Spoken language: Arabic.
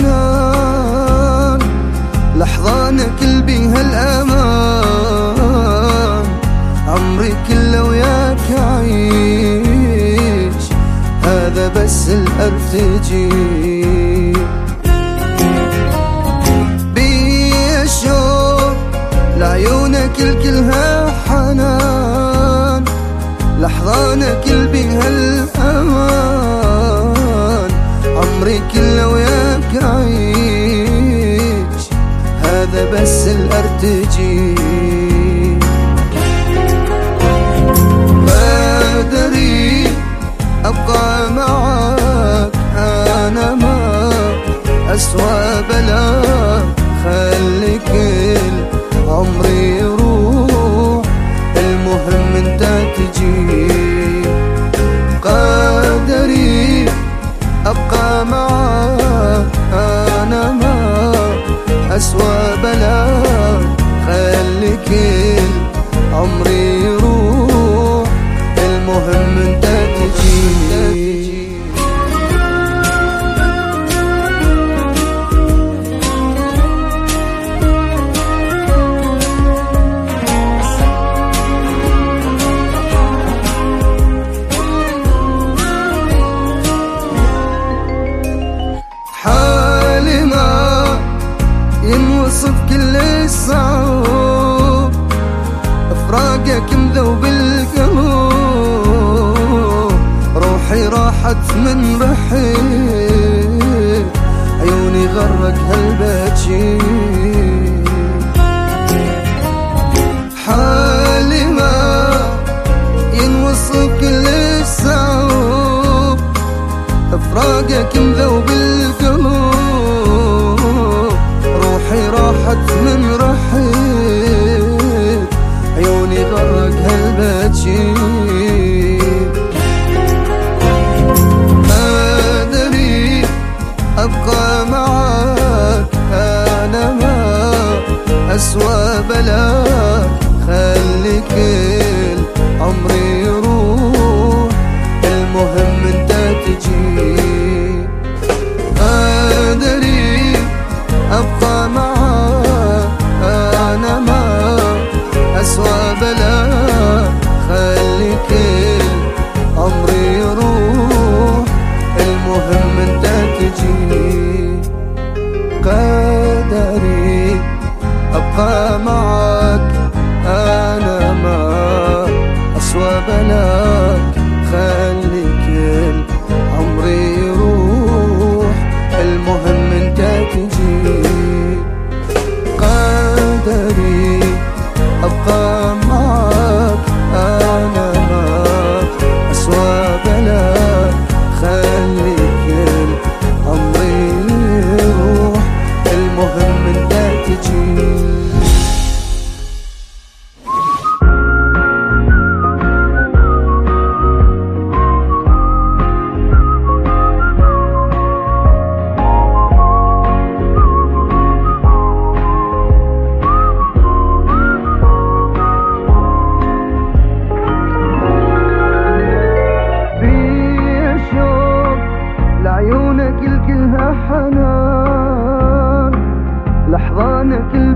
الجنان لحظة أنا كل الأمان. عمري كله وياك عيش هذا بس الأرتجي لعيونك الكلها حنان. لحظة أنا كل الأمان. عمري كله وياك عيش هذا بس الأرتجي. أبقى معك أنا ما أسوى بلا خلي كل عمري افراقك مذوب القلوب. روحي راحت من رحيل عيوني غرق هالبكي أسوى بلاك خلي كل عمري يروح. المهم أنت تجي. أدري أبقى معك أنا ما أسوى بلاك أبقى حنان لحظانك